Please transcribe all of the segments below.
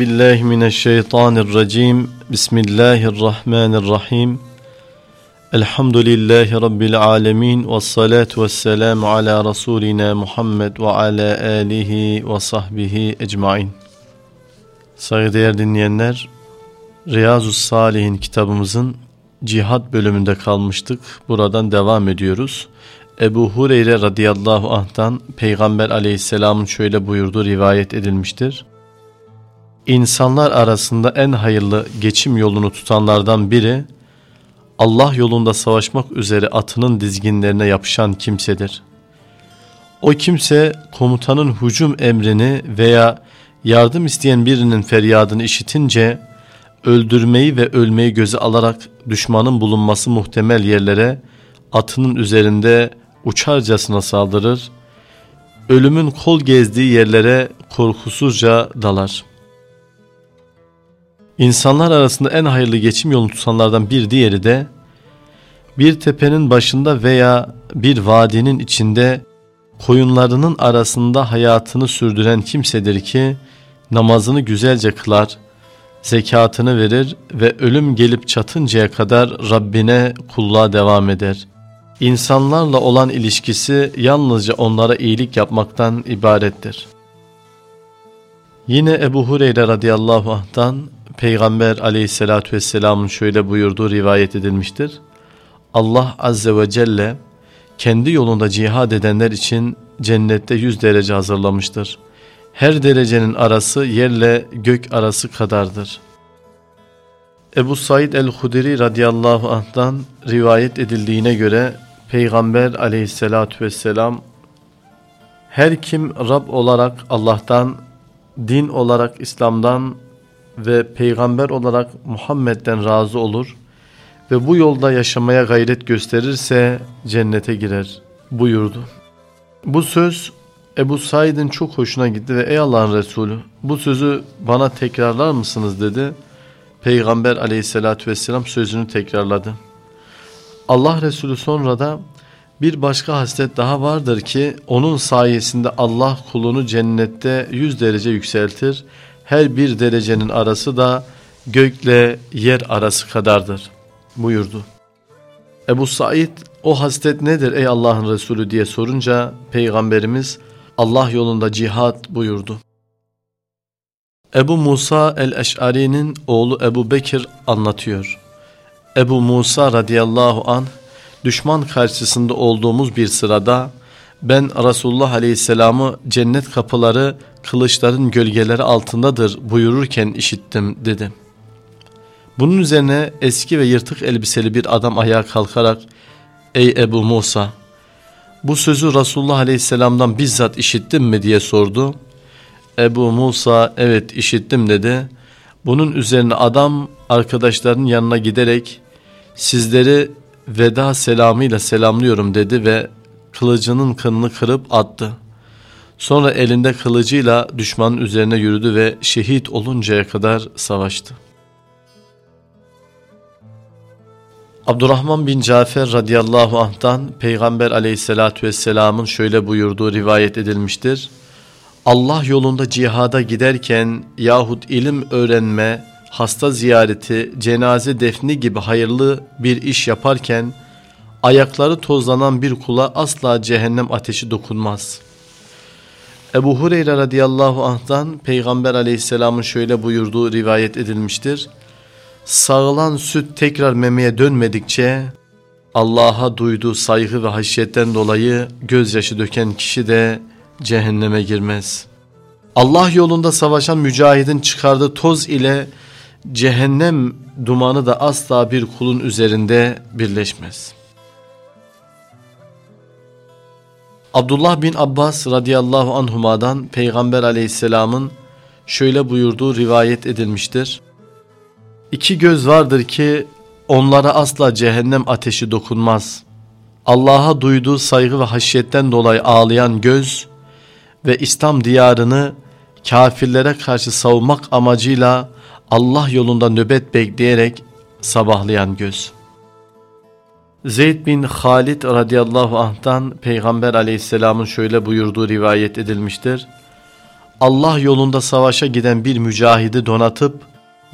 Billahi mineşşeytanirracim. Bismillahirrahmanirrahim. Elhamdülillahi rabbil alamin ve salatu vesselamu ala rasulina Muhammed ve ala alihi ve sahbihi ecmaîn. Saygıdeğer dinleyenler, Riyazu Salihin kitabımızın Cihad bölümünde kalmıştık. Buradan devam ediyoruz. Ebu Hureyre radıyallahu anh'tan Peygamber aleyhisselamın şöyle buyurduğu rivayet edilmiştir. İnsanlar arasında en hayırlı geçim yolunu tutanlardan biri, Allah yolunda savaşmak üzere atının dizginlerine yapışan kimsedir. O kimse komutanın hücum emrini veya yardım isteyen birinin feryadını işitince öldürmeyi ve ölmeyi göze alarak düşmanın bulunması muhtemel yerlere atının üzerinde uçarcasına saldırır, ölümün kol gezdiği yerlere korkusuzca dalar. İnsanlar arasında en hayırlı geçim yolunu tutanlardan bir diğeri de bir tepenin başında veya bir vadinin içinde koyunlarının arasında hayatını sürdüren kimsedir ki namazını güzelce kılar, zekatını verir ve ölüm gelip çatıncaya kadar Rabbine kulluğa devam eder. İnsanlarla olan ilişkisi yalnızca onlara iyilik yapmaktan ibarettir. Yine Ebu Hureyre radıyallahu anh'tan Peygamber aleyhissalatü vesselamın şöyle buyurduğu rivayet edilmiştir. Allah azze ve celle kendi yolunda cihad edenler için cennette yüz derece hazırlamıştır. Her derecenin arası yerle gök arası kadardır. Ebu Said el-Hudri radıyallahu anh'tan rivayet edildiğine göre Peygamber aleyhissalatü vesselam her kim Rab olarak Allah'tan, din olarak İslam'dan ve peygamber olarak Muhammed'den razı olur ve bu yolda yaşamaya gayret gösterirse cennete girer buyurdu. Bu söz Ebu Said'in çok hoşuna gitti ve ey Allah'ın Resulü bu sözü bana tekrarlar mısınız dedi. Peygamber aleyhissalatü vesselam sözünü tekrarladı. Allah Resulü sonra da bir başka haslet daha vardır ki onun sayesinde Allah kulunu cennette yüz derece yükseltir. Her bir derecenin arası da gökle yer arası kadardır buyurdu. Ebu Said o haslet nedir ey Allah'ın Resulü diye sorunca Peygamberimiz Allah yolunda cihat buyurdu. Ebu Musa el-Eş'ari'nin oğlu Ebu Bekir anlatıyor. Ebu Musa radıyallahu an düşman karşısında olduğumuz bir sırada ben Resulullah aleyhisselamı cennet kapıları kılıçların gölgeleri altındadır buyururken işittim dedi. Bunun üzerine eski ve yırtık elbiseli bir adam ayağa kalkarak ey Ebu Musa bu sözü Resulullah aleyhisselamdan bizzat işittin mi diye sordu. Ebu Musa evet işittim dedi. Bunun üzerine adam arkadaşlarının yanına giderek sizleri veda selamıyla selamlıyorum dedi ve kılıcının kanını kırıp attı. Sonra elinde kılıcıyla düşmanın üzerine yürüdü ve şehit oluncaya kadar savaştı. Abdurrahman bin Cafer radıyallahu anh'tan Peygamber aleyhissalatü vesselamın şöyle buyurduğu rivayet edilmiştir. Allah yolunda cihada giderken yahut ilim öğrenme, hasta ziyareti, cenaze defni gibi hayırlı bir iş yaparken ayakları tozlanan bir kula asla cehennem ateşi dokunmaz. Ebu Hureyre radıyallahu anh'tan Peygamber aleyhisselamın şöyle buyurduğu rivayet edilmiştir. Sağılan süt tekrar memeye dönmedikçe Allah'a duyduğu saygı ve haşyetten dolayı gözyaşı döken kişi de cehenneme girmez. Allah yolunda savaşan mücahidin çıkardığı toz ile cehennem dumanı da asla bir kulun üzerinde birleşmez. Abdullah bin Abbas radıyallahu anhumadan Peygamber aleyhisselamın şöyle buyurduğu rivayet edilmiştir. İki göz vardır ki onlara asla cehennem ateşi dokunmaz. Allah'a duyduğu saygı ve haşyetten dolayı ağlayan göz ve İslam diyarını kafirlere karşı savunmak amacıyla Allah yolunda nöbet bekleyerek sabahlayan göz. Zeyd bin Halid radıyallahu anh'tan Peygamber aleyhisselamın şöyle buyurduğu rivayet edilmiştir. Allah yolunda savaşa giden bir mücahidi donatıp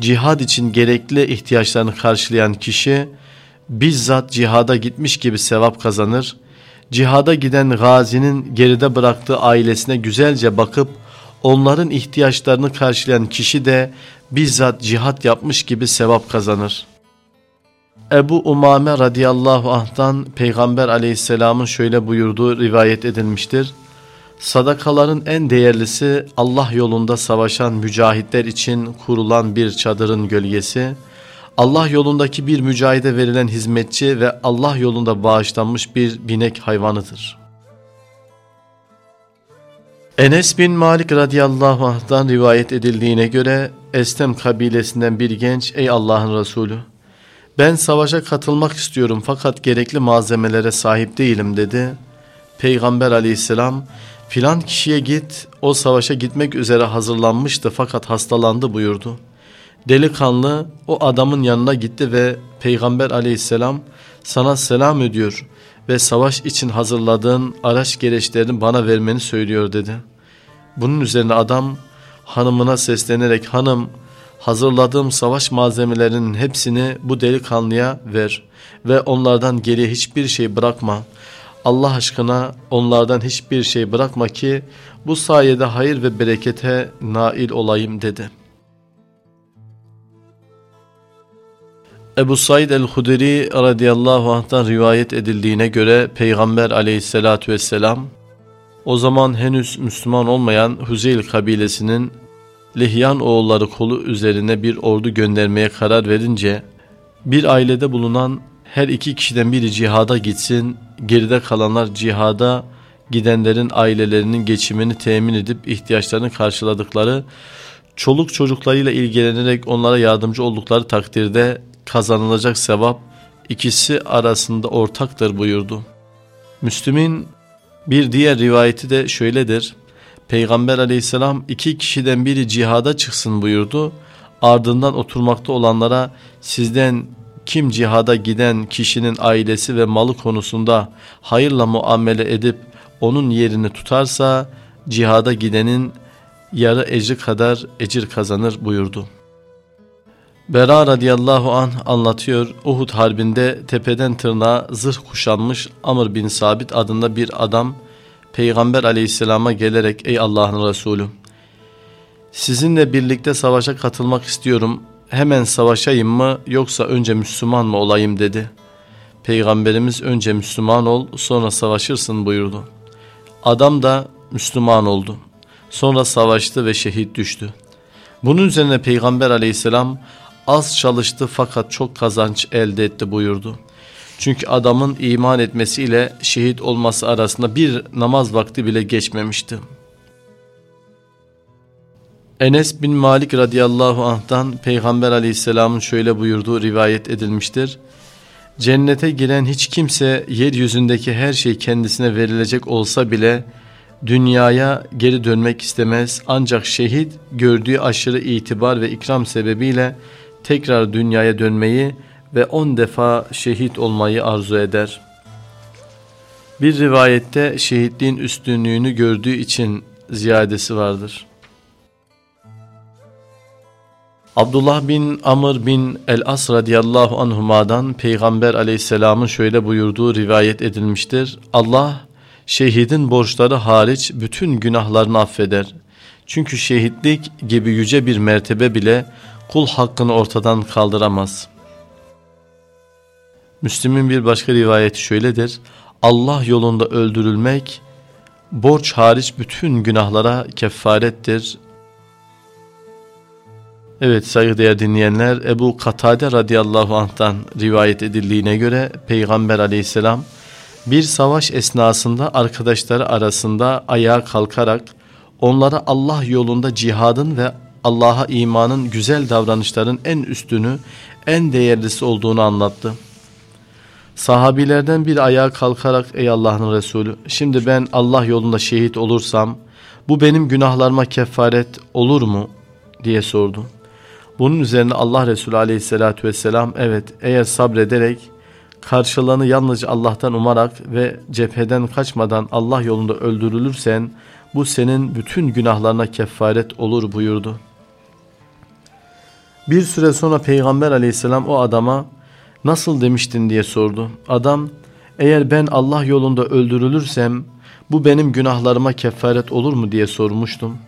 cihad için gerekli ihtiyaçlarını karşılayan kişi bizzat cihada gitmiş gibi sevap kazanır. Cihada giden gazinin geride bıraktığı ailesine güzelce bakıp onların ihtiyaçlarını karşılayan kişi de bizzat cihat yapmış gibi sevap kazanır. Ebu Umame radıyallahu anh'tan Peygamber aleyhisselamın şöyle buyurduğu rivayet edilmiştir. Sadakaların en değerlisi Allah yolunda savaşan mücahitler için kurulan bir çadırın gölgesi, Allah yolundaki bir mücahide verilen hizmetçi ve Allah yolunda bağışlanmış bir binek hayvanıdır. Enes bin Malik radıyallahu anh'dan rivayet edildiğine göre Estem kabilesinden bir genç ey Allah'ın Resulü ben savaşa katılmak istiyorum fakat gerekli malzemelere sahip değilim dedi. Peygamber aleyhisselam filan kişiye git o savaşa gitmek üzere hazırlanmıştı fakat hastalandı buyurdu. Delikanlı o adamın yanına gitti ve Peygamber aleyhisselam sana selam ediyor ve savaş için hazırladığın araç gereçlerini bana vermeni söylüyor dedi. Bunun üzerine adam hanımına seslenerek hanım hazırladığım savaş malzemelerinin hepsini bu delikanlıya ver ve onlardan geriye hiçbir şey bırakma. Allah aşkına onlardan hiçbir şey bırakma ki bu sayede hayır ve berekete nail olayım dedi. Ebu Said el-Hudri radıyallahu anh'tan rivayet edildiğine göre Peygamber aleyhissalatü vesselam o zaman henüz Müslüman olmayan Huzeyl kabilesinin Lihyan oğulları kolu üzerine bir ordu göndermeye karar verince bir ailede bulunan her iki kişiden biri cihada gitsin, geride kalanlar cihada gidenlerin ailelerinin geçimini temin edip ihtiyaçlarını karşıladıkları, çoluk çocuklarıyla ilgilenerek onlara yardımcı oldukları takdirde kazanılacak sevap ikisi arasında ortaktır buyurdu. Müslüm'ün bir diğer rivayeti de şöyledir. Peygamber aleyhisselam iki kişiden biri cihada çıksın buyurdu. Ardından oturmakta olanlara sizden kim cihada giden kişinin ailesi ve malı konusunda hayırla muamele edip onun yerini tutarsa cihada gidenin yarı ecri kadar ecir kazanır buyurdu. Bera radıyallahu an anlatıyor Uhud harbinde tepeden tırnağa zırh kuşanmış Amr bin Sabit adında bir adam Peygamber aleyhisselama gelerek ey Allah'ın Resulü sizinle birlikte savaşa katılmak istiyorum hemen savaşayım mı yoksa önce Müslüman mı olayım dedi. Peygamberimiz önce Müslüman ol sonra savaşırsın buyurdu. Adam da Müslüman oldu. Sonra savaştı ve şehit düştü. Bunun üzerine Peygamber aleyhisselam az çalıştı fakat çok kazanç elde etti buyurdu. Çünkü adamın iman etmesiyle şehit olması arasında bir namaz vakti bile geçmemişti. Enes bin Malik radıyallahu anh'tan Peygamber aleyhisselamın şöyle buyurduğu rivayet edilmiştir. Cennete giren hiç kimse yeryüzündeki her şey kendisine verilecek olsa bile dünyaya geri dönmek istemez ancak şehit gördüğü aşırı itibar ve ikram sebebiyle tekrar dünyaya dönmeyi ve on defa şehit olmayı arzu eder. Bir rivayette şehitliğin üstünlüğünü gördüğü için ziyadesi vardır. Abdullah bin Amr bin el-As radiyallahu anhuma'dan Peygamber aleyhisselamın şöyle buyurduğu rivayet edilmiştir. Allah şehidin borçları hariç bütün günahlarını affeder. Çünkü şehitlik gibi yüce bir mertebe bile kul hakkını ortadan kaldıramaz.'' Müslim'in bir başka rivayeti şöyledir. Allah yolunda öldürülmek borç hariç bütün günahlara kefarettir. Evet saygıdeğer dinleyenler Ebu Katade radıyallahu anh'tan rivayet edildiğine göre Peygamber aleyhisselam bir savaş esnasında arkadaşları arasında ayağa kalkarak onlara Allah yolunda cihadın ve Allah'a imanın güzel davranışların en üstünü, en değerlisi olduğunu anlattı. Sahabilerden bir ayağa kalkarak ey Allah'ın Resulü şimdi ben Allah yolunda şehit olursam bu benim günahlarıma kefaret olur mu diye sordu. Bunun üzerine Allah Resulü aleyhissalatü vesselam evet eğer sabrederek karşılığını yalnızca Allah'tan umarak ve cepheden kaçmadan Allah yolunda öldürülürsen bu senin bütün günahlarına kefaret olur buyurdu. Bir süre sonra Peygamber aleyhisselam o adama nasıl demiştin diye sordu. Adam eğer ben Allah yolunda öldürülürsem bu benim günahlarıma kefaret olur mu diye sormuştum.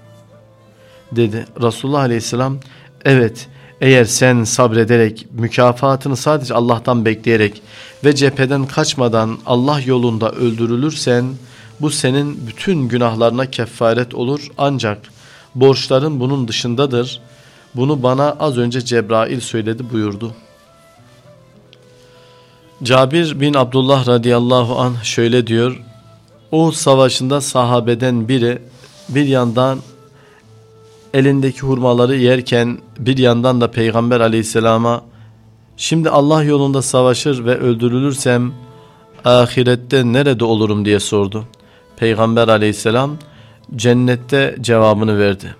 Dedi Resulullah aleyhisselam evet eğer sen sabrederek mükafatını sadece Allah'tan bekleyerek ve cepheden kaçmadan Allah yolunda öldürülürsen bu senin bütün günahlarına kefaret olur ancak borçların bunun dışındadır. Bunu bana az önce Cebrail söyledi buyurdu. Cabir bin Abdullah radıyallahu an şöyle diyor. O savaşında sahabeden biri bir yandan elindeki hurmaları yerken bir yandan da Peygamber aleyhisselama şimdi Allah yolunda savaşır ve öldürülürsem ahirette nerede olurum diye sordu. Peygamber aleyhisselam cennette cevabını verdi.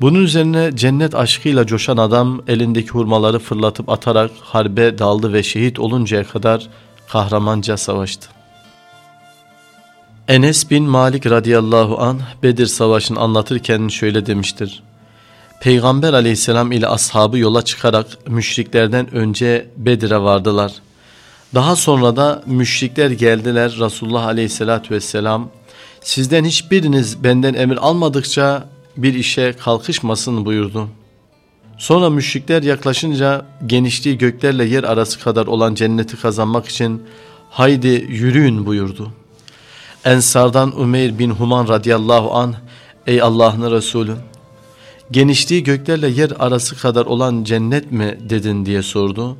Bunun üzerine cennet aşkıyla coşan adam elindeki hurmaları fırlatıp atarak harbe daldı ve şehit oluncaya kadar kahramanca savaştı. Enes bin Malik radıyallahu an Bedir Savaşı'nı anlatırken şöyle demiştir. Peygamber aleyhisselam ile ashabı yola çıkarak müşriklerden önce Bedir'e vardılar. Daha sonra da müşrikler geldiler Resulullah aleyhissalatü vesselam sizden hiçbiriniz benden emir almadıkça bir işe kalkışmasın buyurdu. Sonra müşrikler yaklaşınca genişliği göklerle yer arası kadar olan cenneti kazanmak için haydi yürüyün buyurdu. Ensardan Umeyr bin Human radıyallahu an ey Allah'ın Resulü genişliği göklerle yer arası kadar olan cennet mi dedin diye sordu.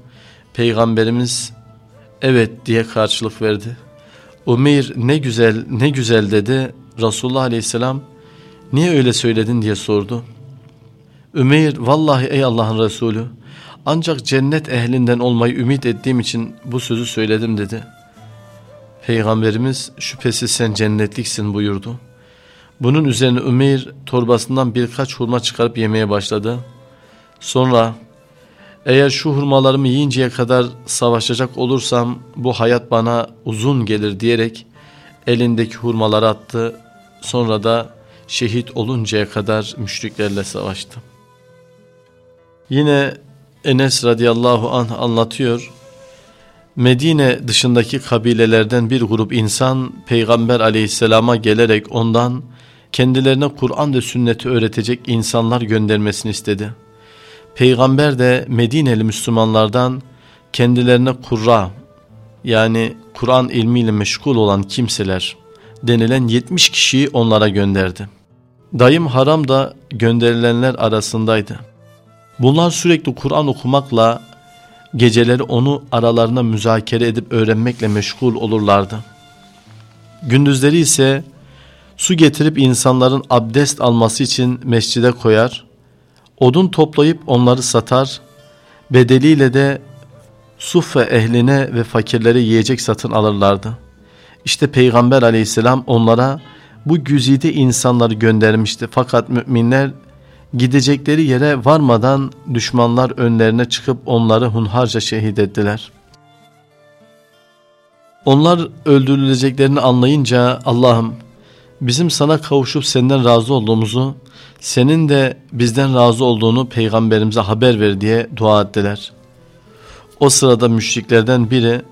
Peygamberimiz evet diye karşılık verdi. Umeyr ne güzel ne güzel dedi. Resulullah aleyhisselam niye öyle söyledin diye sordu. Ümeyr vallahi ey Allah'ın Resulü ancak cennet ehlinden olmayı ümit ettiğim için bu sözü söyledim dedi. Peygamberimiz şüphesiz sen cennetliksin buyurdu. Bunun üzerine Ümeyr torbasından birkaç hurma çıkarıp yemeye başladı. Sonra eğer şu hurmalarımı yiyinceye kadar savaşacak olursam bu hayat bana uzun gelir diyerek elindeki hurmaları attı. Sonra da şehit oluncaya kadar müşriklerle savaştı. Yine Enes radıyallahu anh anlatıyor. Medine dışındaki kabilelerden bir grup insan Peygamber aleyhisselama gelerek ondan kendilerine Kur'an ve sünneti öğretecek insanlar göndermesini istedi. Peygamber de Medineli Müslümanlardan kendilerine kurra yani Kur'an ilmiyle meşgul olan kimseler denilen 70 kişiyi onlara gönderdi. Dayım Haram da gönderilenler arasındaydı. Bunlar sürekli Kur'an okumakla geceleri onu aralarına müzakere edip öğrenmekle meşgul olurlardı. Gündüzleri ise su getirip insanların abdest alması için mescide koyar, odun toplayıp onları satar, bedeliyle de Suffe ehline ve fakirlere yiyecek satın alırlardı. İşte Peygamber aleyhisselam onlara bu güzide insanları göndermişti. Fakat müminler gidecekleri yere varmadan düşmanlar önlerine çıkıp onları hunharca şehit ettiler. Onlar öldürüleceklerini anlayınca Allah'ım bizim sana kavuşup senden razı olduğumuzu, senin de bizden razı olduğunu peygamberimize haber ver diye dua ettiler. O sırada müşriklerden biri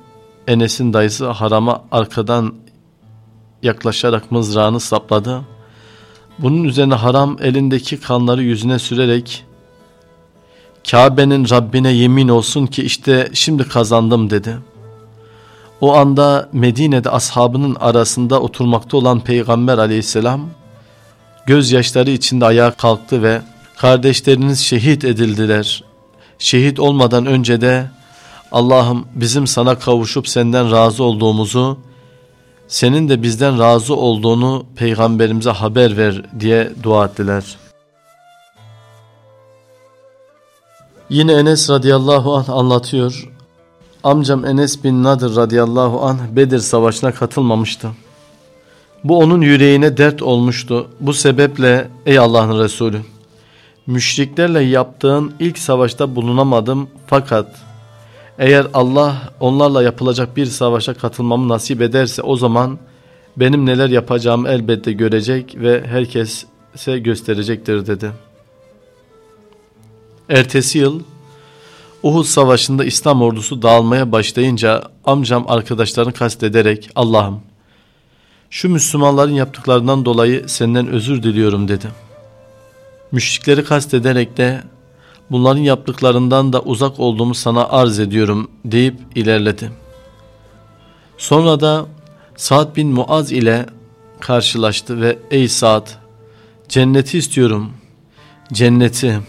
Enes'in dayısı harama arkadan yaklaşarak mızrağını sapladı. Bunun üzerine haram elindeki kanları yüzüne sürerek Kabe'nin Rabbine yemin olsun ki işte şimdi kazandım dedi. O anda Medine'de ashabının arasında oturmakta olan Peygamber aleyhisselam gözyaşları içinde ayağa kalktı ve kardeşleriniz şehit edildiler. Şehit olmadan önce de Allah'ım bizim sana kavuşup senden razı olduğumuzu, senin de bizden razı olduğunu peygamberimize haber ver diye dua ettiler. Yine Enes radıyallahu anh anlatıyor. Amcam Enes bin Nadir radıyallahu anh Bedir savaşına katılmamıştı. Bu onun yüreğine dert olmuştu. Bu sebeple ey Allah'ın Resulü müşriklerle yaptığın ilk savaşta bulunamadım fakat eğer Allah onlarla yapılacak bir savaşa katılmamı nasip ederse o zaman benim neler yapacağımı elbette görecek ve herkese gösterecektir dedi. Ertesi yıl Uhud Savaşı'nda İslam ordusu dağılmaya başlayınca amcam arkadaşlarını kastederek Allah'ım şu Müslümanların yaptıklarından dolayı senden özür diliyorum dedi. Müşrikleri kastederek de bunların yaptıklarından da uzak olduğumu sana arz ediyorum deyip ilerledi. Sonra da Sa'd bin Muaz ile karşılaştı ve ey Sa'd cenneti istiyorum cenneti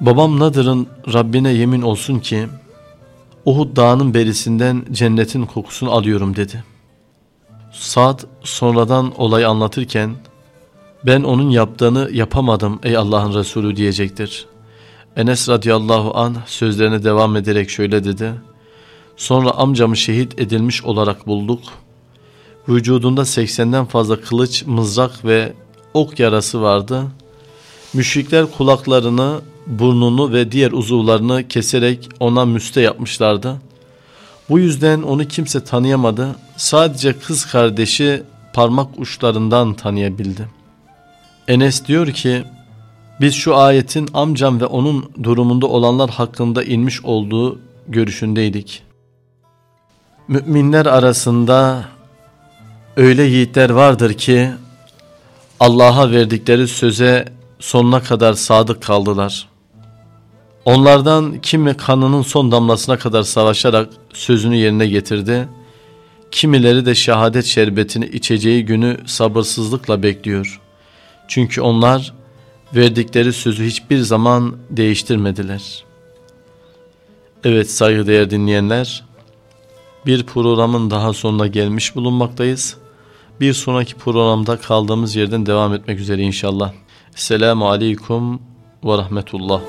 babam Nadır'ın Rabbine yemin olsun ki Uhud dağının berisinden cennetin kokusunu alıyorum dedi. Sa'd sonradan olayı anlatırken ben onun yaptığını yapamadım ey Allah'ın Resulü diyecektir. Enes radıyallahu an sözlerine devam ederek şöyle dedi. Sonra amcamı şehit edilmiş olarak bulduk. Vücudunda 80'den fazla kılıç, mızrak ve ok yarası vardı. Müşrikler kulaklarını, burnunu ve diğer uzuvlarını keserek ona müste yapmışlardı. Bu yüzden onu kimse tanıyamadı. Sadece kız kardeşi parmak uçlarından tanıyabildi. Enes diyor ki, biz şu ayetin amcam ve onun durumunda olanlar hakkında inmiş olduğu görüşündeydik. Müminler arasında öyle yiğitler vardır ki Allah'a verdikleri söze sonuna kadar sadık kaldılar. Onlardan kimi kanının son damlasına kadar savaşarak sözünü yerine getirdi, kimileri de şehadet şerbetini içeceği günü sabırsızlıkla bekliyor. Çünkü onlar verdikleri sözü hiçbir zaman değiştirmediler. Evet saygıdeğer dinleyenler, bir programın daha sonuna gelmiş bulunmaktayız. Bir sonraki programda kaldığımız yerden devam etmek üzere inşallah. Selamu Aleyküm ve Rahmetullah.